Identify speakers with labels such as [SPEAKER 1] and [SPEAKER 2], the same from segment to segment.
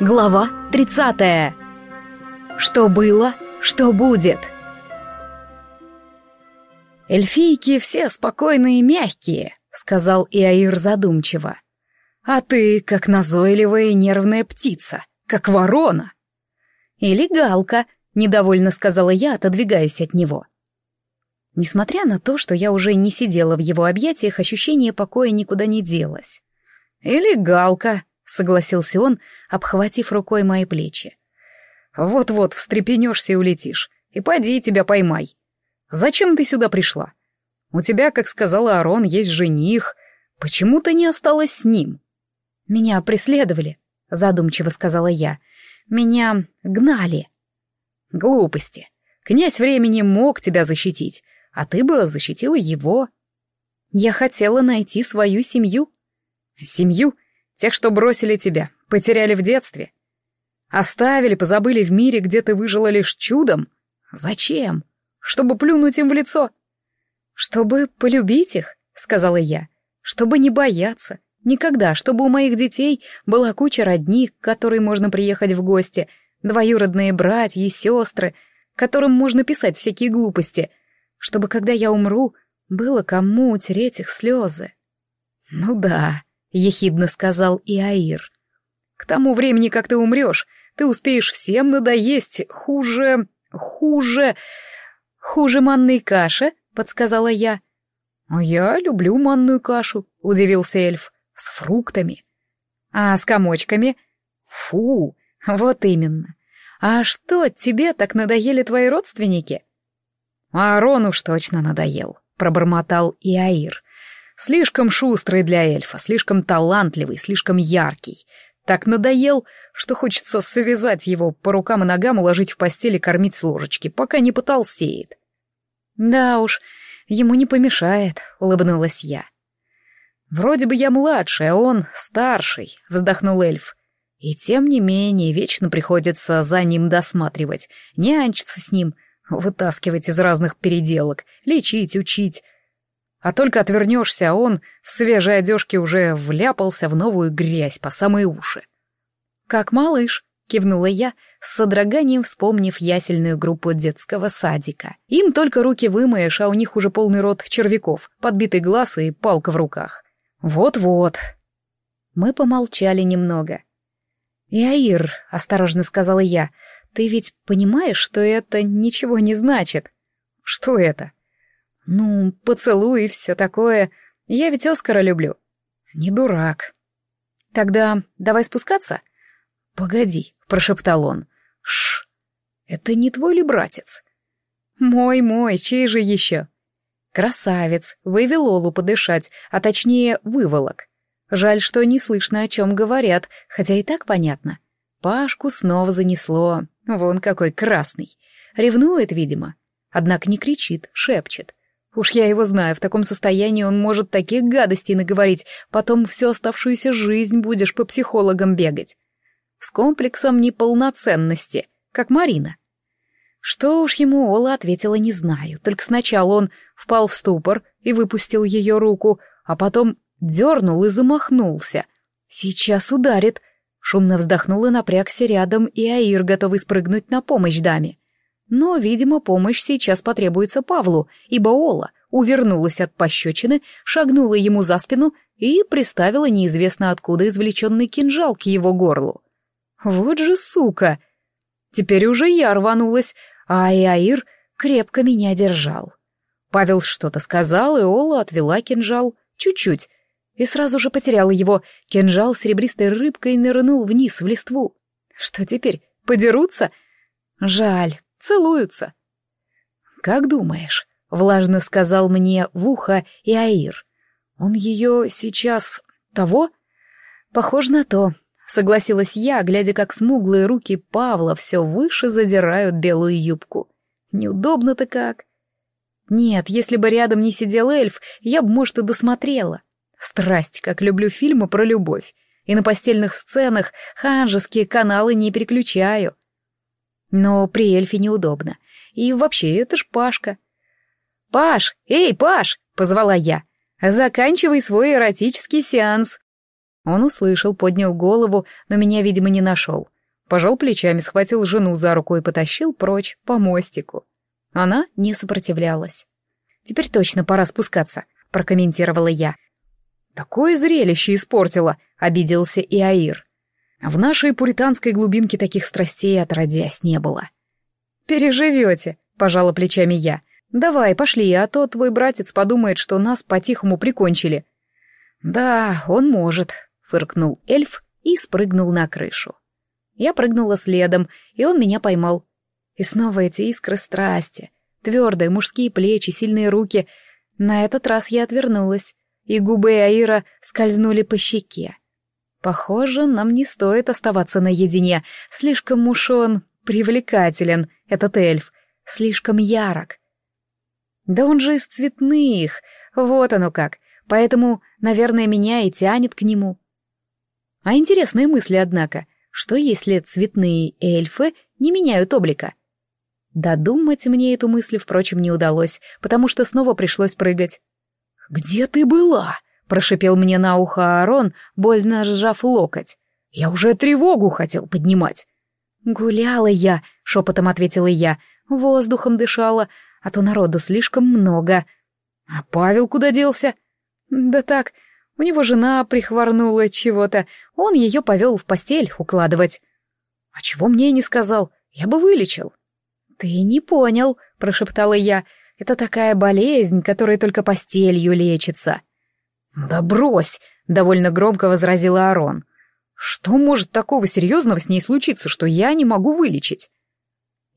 [SPEAKER 1] Глава 30. Что было, что будет. Эльфийки все спокойные и мягкие, сказал Иаир задумчиво. А ты как назойливая и нервная птица, как ворона. Или галка, недовольно сказала я, отодвигаясь от него. Несмотря на то, что я уже не сидела в его объятиях, ощущение покоя никуда не делось. Или галка, согласился он, обхватив рукой мои плечи. Вот-вот встрепенешься и улетишь. И поди тебя поймай. Зачем ты сюда пришла? У тебя, как сказала Арон, есть жених. Почему ты не осталась с ним? Меня преследовали, задумчиво сказала я. Меня гнали. Глупости. Князь времени мог тебя защитить, а ты бы защитила его. Я хотела найти свою семью. Семью? Тех, что бросили тебя, потеряли в детстве. Оставили, позабыли в мире, где ты выжила лишь чудом. Зачем? Чтобы плюнуть им в лицо. Чтобы полюбить их, сказала я. Чтобы не бояться. Никогда, чтобы у моих детей была куча родних, к которой можно приехать в гости, двоюродные братья и сестры, которым можно писать всякие глупости, чтобы, когда я умру, было кому утереть их слезы. Ну да, — ехидно сказал Иаир. «К тому времени, как ты умрешь, ты успеешь всем надоесть хуже... хуже... хуже манной каши», — подсказала я. «А я люблю манную кашу», — удивился эльф, — «с фруктами». «А с комочками?» «Фу, вот именно. А что, тебе так надоели твои родственники?» «Арон уж точно надоел», — пробормотал Иаир. Слишком шустрый для эльфа, слишком талантливый, слишком яркий. Так надоел, что хочется связать его по рукам и ногам, уложить в постели, кормить с ложечки, пока не потолстеет. «Да уж, ему не помешает», — улыбнулась я. «Вроде бы я младший, а он старший», — вздохнул эльф. «И тем не менее вечно приходится за ним досматривать, нянчиться с ним, вытаскивать из разных переделок, лечить, учить, а только отвернешься, а он в свежей одежке уже вляпался в новую грязь по самые уши. «Как малыш», — кивнула я, с содроганием вспомнив ясельную группу детского садика. Им только руки вымоешь, а у них уже полный рот червяков, подбитый глаз и палка в руках. Вот-вот. Мы помолчали немного. «Иаир», — осторожно сказала я, — «ты ведь понимаешь, что это ничего не значит?» «Что это?» Ну, поцелуй и все такое. Я ведь Оскара люблю. Не дурак. Тогда давай спускаться? Погоди, прошептал он. Шш. Это не твой ли братец? Мой-мой, чей же еще? Красавец, вывел Олу подышать, а точнее выволок. Жаль, что не слышно, о чем говорят, хотя и так понятно. Пашку снова занесло. Вон какой красный. Ревнует, видимо. Однако не кричит, шепчет. Уж я его знаю, в таком состоянии он может таких гадостей наговорить, потом всю оставшуюся жизнь будешь по психологам бегать. С комплексом неполноценности, как Марина. Что уж ему Ола ответила, не знаю, только сначала он впал в ступор и выпустил ее руку, а потом дернул и замахнулся. Сейчас ударит. Шумно вздохнул и напрягся рядом, и Аир, готовый спрыгнуть на помощь даме. Но, видимо, помощь сейчас потребуется Павлу, ибо Ола увернулась от пощечины, шагнула ему за спину и приставила неизвестно откуда извлеченный кинжал к его горлу. Вот же сука! Теперь уже я рванулась, а Аир крепко меня держал. Павел что-то сказал, и Ола отвела кинжал чуть-чуть, и сразу же потеряла его. Кинжал серебристой рыбкой нырнул вниз в листву. Что теперь, подерутся? Жаль, Целуются. «Как думаешь?» — влажно сказал мне в ухо Иаир. «Он ее сейчас... того?» «Похоже на то», — согласилась я, глядя, как смуглые руки Павла все выше задирают белую юбку. «Неудобно-то как». «Нет, если бы рядом не сидел эльф, я бы, может, и досмотрела. Страсть, как люблю фильмы про любовь. И на постельных сценах ханжеские каналы не переключаю. Но при эльфе неудобно. И вообще, это ж Пашка. «Паш! Эй, Паш!» — позвала я. «Заканчивай свой эротический сеанс. Он услышал, поднял голову, но меня, видимо, не нашел. Пожал плечами, схватил жену за руку и потащил прочь по мостику. Она не сопротивлялась. «Теперь точно пора спускаться», — прокомментировала я. «Такое зрелище испортило», — обиделся и Аир. «В нашей пуританской глубинке таких страстей отродясь не было». «Переживете», — пожала плечами я. «Давай, пошли, а то твой братец подумает, что нас по-тихому прикончили». «Да, он может», — фыркнул эльф и спрыгнул на крышу. Я прыгнула следом, и он меня поймал. И снова эти искры страсти, твердые мужские плечи, сильные руки. На этот раз я отвернулась, и губы Аира скользнули по щеке. Похоже, нам не стоит оставаться наедине, слишком уж он привлекателен, этот эльф, слишком ярок. Да он же из цветных, вот оно как, поэтому, наверное, меня и тянет к нему. А интересные мысли, однако, что если цветные эльфы не меняют облика? Додумать мне эту мысль, впрочем, не удалось, потому что снова пришлось прыгать. «Где ты была?» — прошипел мне на ухо Аарон, больно сжав локоть. «Я уже тревогу хотел поднимать». «Гуляла я», — шепотом ответила я, воздухом дышала, а то народу слишком много. «А Павел куда делся?» «Да так, у него жена прихворнула чего-то, он ее повел в постель укладывать». «А чего мне не сказал? Я бы вылечил». «Ты не понял», — прошептала я, — «это такая болезнь, которая только постелью лечится». «Да брось!» — довольно громко возразил Арон. Что может такого серьезного с ней случиться, что я не могу вылечить?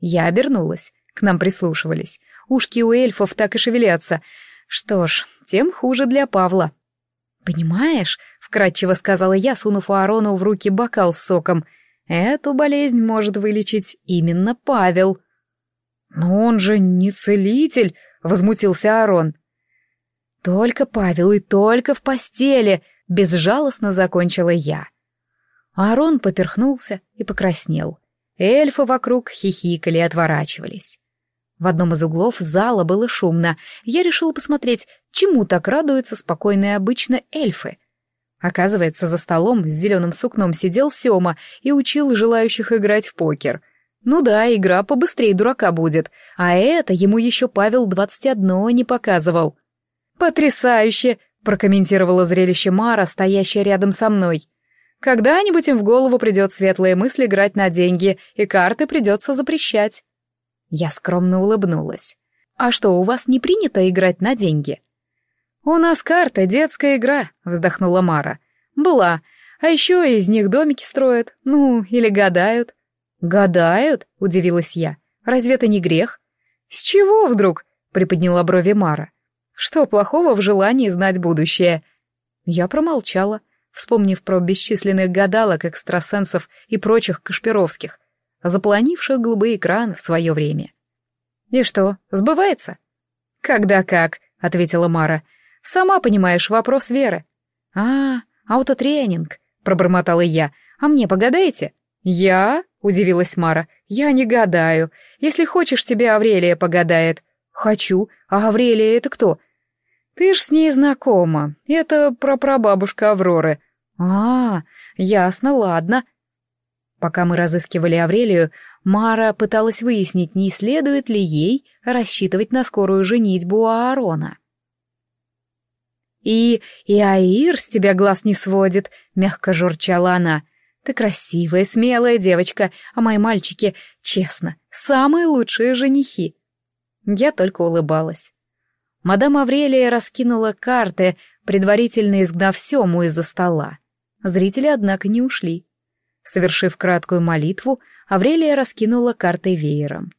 [SPEAKER 1] Я обернулась. К нам прислушивались. Ушки у эльфов так и шевелятся. Что ж, тем хуже для Павла. «Понимаешь», — вкратчиво сказала я, сунув Аарону в руки бокал с соком, «эту болезнь может вылечить именно Павел». «Но он же не целитель», — возмутился Аарон. «Только Павел и только в постели», — безжалостно закончила я. Аарон поперхнулся и покраснел. Эльфы вокруг хихикали и отворачивались. В одном из углов зала было шумно. Я решила посмотреть, чему так радуются спокойные обычно эльфы. Оказывается, за столом с зеленым сукном сидел Сема и учил желающих играть в покер. Ну да, игра побыстрее дурака будет, а это ему еще Павел двадцать одно не показывал. «Потрясающе!» — прокомментировала зрелище Мара, стоящая рядом со мной. Когда-нибудь им в голову придет светлая мысль играть на деньги, и карты придется запрещать. Я скромно улыбнулась. «А что, у вас не принято играть на деньги?» «У нас карта, детская игра», — вздохнула Мара. «Была. А еще из них домики строят. Ну, или гадают». «Гадают?» — удивилась я. «Разве это не грех?» «С чего вдруг?» — приподняла брови Мара. «Что плохого в желании знать будущее?» Я промолчала вспомнив про бесчисленных гадалок, экстрасенсов и прочих Кашпировских, заполонивших голубые экраны в свое время. «И что, сбывается?» «Когда как», — ответила Мара. «Сама понимаешь, вопрос веры». «А, аутотренинг», — пробормотала я. «А мне погадаете?» «Я?» — удивилась Мара. «Я не гадаю. Если хочешь, тебе Аврелия погадает». «Хочу. А Аврелия — это кто?» «Ты ж с ней знакома. Это прапрабабушка Авроры. А, ясно, ладно. Пока мы разыскивали Аврелию, Мара пыталась выяснить, не следует ли ей рассчитывать на скорую женитьбу Аарона. «И... и Аир с тебя глаз не сводит», — мягко журчала она. «Ты красивая, смелая девочка, а мои мальчики, честно, самые лучшие женихи». Я только улыбалась. Мадам Аврелия раскинула карты, предварительно изгнав Сему из-за стола. Зрители, однако, не ушли. Совершив краткую молитву, Аврелия раскинула картой веером.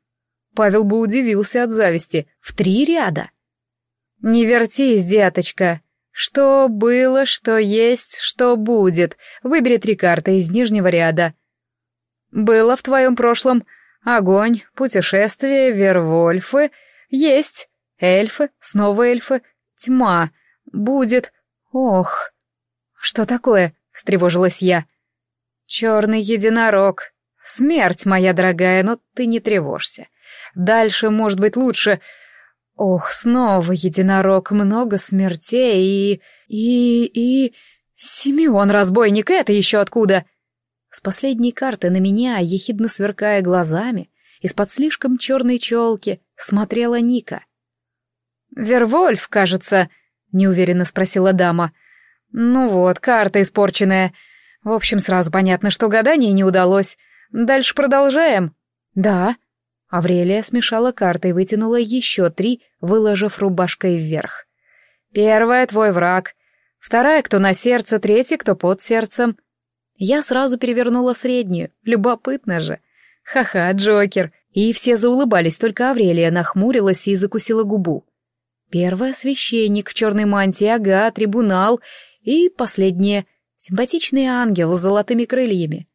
[SPEAKER 1] Павел бы удивился от зависти. В три ряда. «Не вертись, деточка. Что было, что есть, что будет. Выбери три карты из нижнего ряда. Было в твоем прошлом огонь, путешествие, вервольфы. Есть эльфы, снова эльфы, тьма. Будет... Ох... Что такое? встревожилась я. «Черный единорог. Смерть, моя дорогая, но ты не тревожься. Дальше, может быть, лучше... Ох, снова единорог, много смертей и... и... и... «Симеон, разбойник, это еще откуда?» С последней карты на меня, ехидно сверкая глазами, из-под слишком черной челки, смотрела Ника. «Вервольф, кажется», — неуверенно спросила дама. «Ну вот, карта испорченная. В общем, сразу понятно, что гадание не удалось. Дальше продолжаем?» «Да». Аврелия смешала карты и вытянула еще три, выложив рубашкой вверх. «Первая — твой враг. Вторая — кто на сердце, третья — кто под сердцем. Я сразу перевернула среднюю. Любопытно же. Ха-ха, Джокер. И все заулыбались, только Аврелия нахмурилась и закусила губу. Первая — священник в черной мантии, ага, трибунал. И последняя — симпатичный ангел с золотыми крыльями.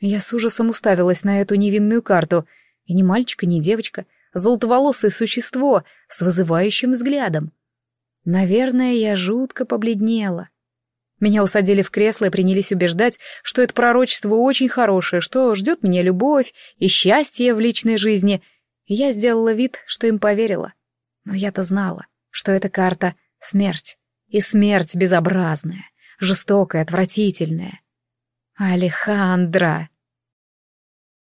[SPEAKER 1] Я с ужасом уставилась на эту невинную карту. И ни мальчика, ни девочка, золотоволосое существо с вызывающим взглядом. Наверное, я жутко побледнела. Меня усадили в кресло и принялись убеждать, что это пророчество очень хорошее, что ждет меня любовь и счастье в личной жизни. И я сделала вид, что им поверила. Но я-то знала, что эта карта — смерть. И смерть безобразная, жестокая, отвратительная. Алехандра!